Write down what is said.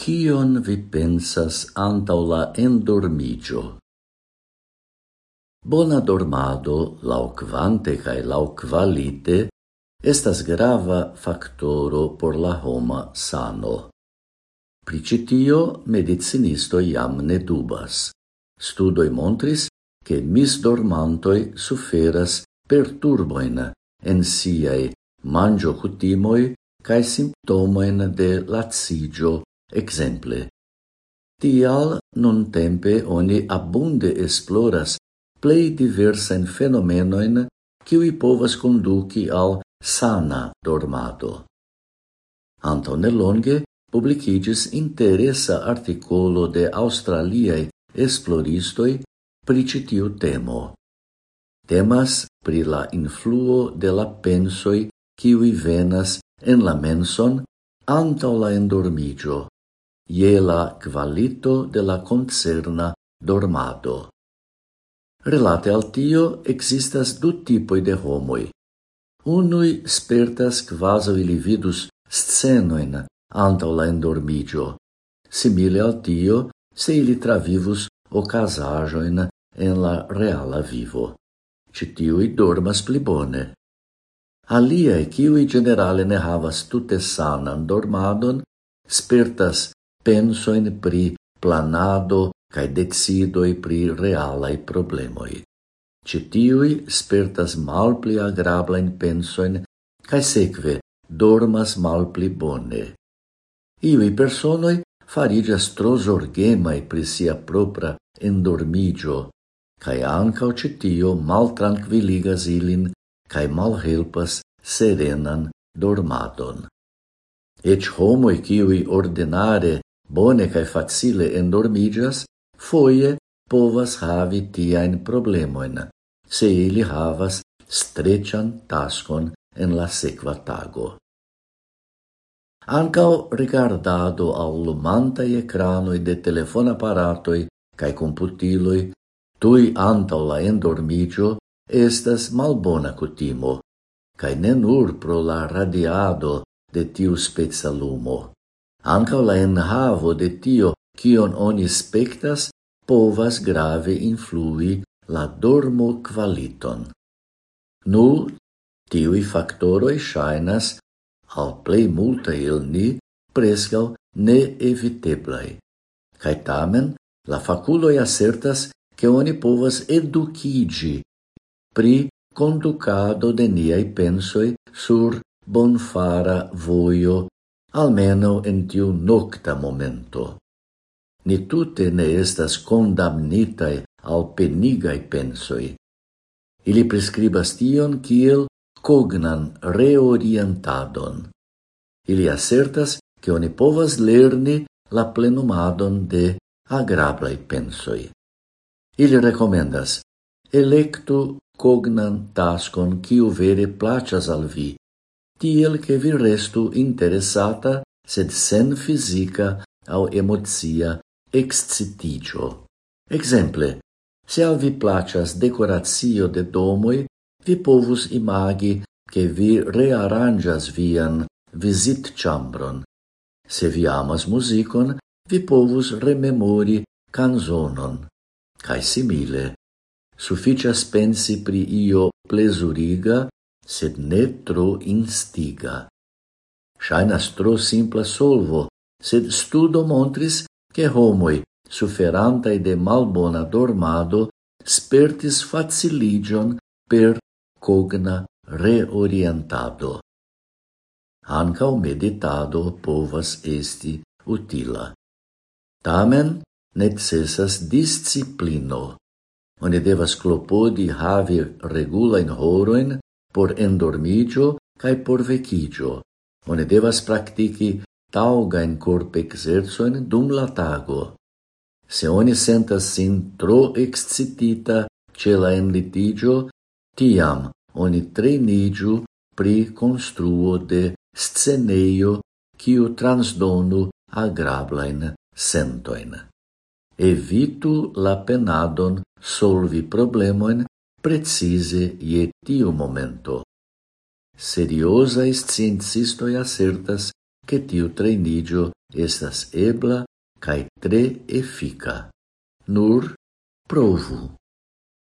Kion vi pensas antau la endormigio? Bona dormado, lau quante cae lau qualite, estas grava factoro por la homa sano. Pricitio medicinisto iam ne dubas. Studoi montris che misdormantoi suferas perturboin en siei mangio cutimoi cae simptomoin de lazigio Exemple, tial non tempe oni abunde esploras plei diversen fenomenoin qui povas conduci al sana dormado. Anto nelonge publicigis interesa articolo de australiae esploristoi pri citiu temo. Temas pri la influo de la pensoi qui venas en la menson antau la endormigio je la qualito de la concerna dormado. Relate al tio existas du tipoi de homoi. Unui spertas quaso ili vidus scenoin anta la endormigio, simile al tio se ili travivus ocasajoin en la reala vivo. Citiui dormas pli bone. Aliae, kiui generale ne havas tute sanan dormadon, spertas pensojn pri planado kaj decidoj pri realaj problemoj. Ĉi tiuj spertas malpli penso in kaj sekve dormas malpli bone. iui personoi farigas tro zorgemaj pri sia propra endormigio, cae ancao citio mal tranquilligas ilin kaj malhelpas serenan dormadon. Ec homoi kiuj ordinare bone cae facile endormigas, foie povas havi tiaen problemoen, se ili havas strecian tascon en la sequa tago. Ancao rigardado al lumantai ecranoi de telefon telefonaparatoi cae computiloi tui antau la endormigio estas malbona cutimo, cae ne nur pro la radiado de tiu spezza lumo. Anca la enhavo de tio, kion oni spectas povas grave influi la dormo qualiton. Nu, tiui factoroi shainas, al plei multa il ni, prescau neeviteblai. Cai tamen, la faculoi assertas che oni povas educigi pri conducado de niai pensoi sur bonfara voio almeno en tiu nocta momento. Ni tute ne estas condamnitae al penigai pensoi. Ili prescribas tion kiel cognan reorientadon. Ili assertas che oni povas lerni la plenumadon de agrablai pensoi. Ili recomendas, electu cognan tascon kiu vere placas al vi, tiel che vi restu interessata sed sen fisica au emozia excitigio. Exemple, se al vi placas decoratio de domoi, vi povus imagi che vi rearrangas vian visit chambron. Se vi amas musicon, vi povus rememori canzonon. Cai simile, sufficias pensi pri io plesuriga sed ne tro instiga. Shainas tro simpla solvo, sed studo montris che homoi, suferantai de malbona dormado, spertis faciligion per cogna reorientado. Ancao meditado povas esti utila. Tamen, necessas disciplino. Oni devas clopodi havi regulain horoin por endormigio cae por vecigio. One devas practici taugain corp exerzoen dum la tago. Se oni sentas sin tro excitita ce la enlitigio, tiam oni trenigiu pri construo de sceneio quiu transdonu agrablain sentoin. Evitu la penadon solvi problemoen precise ie tiu momento. Seriosai sciencistoi assertas che tiu trainigio estas ebla cae tre effica. Nur provu.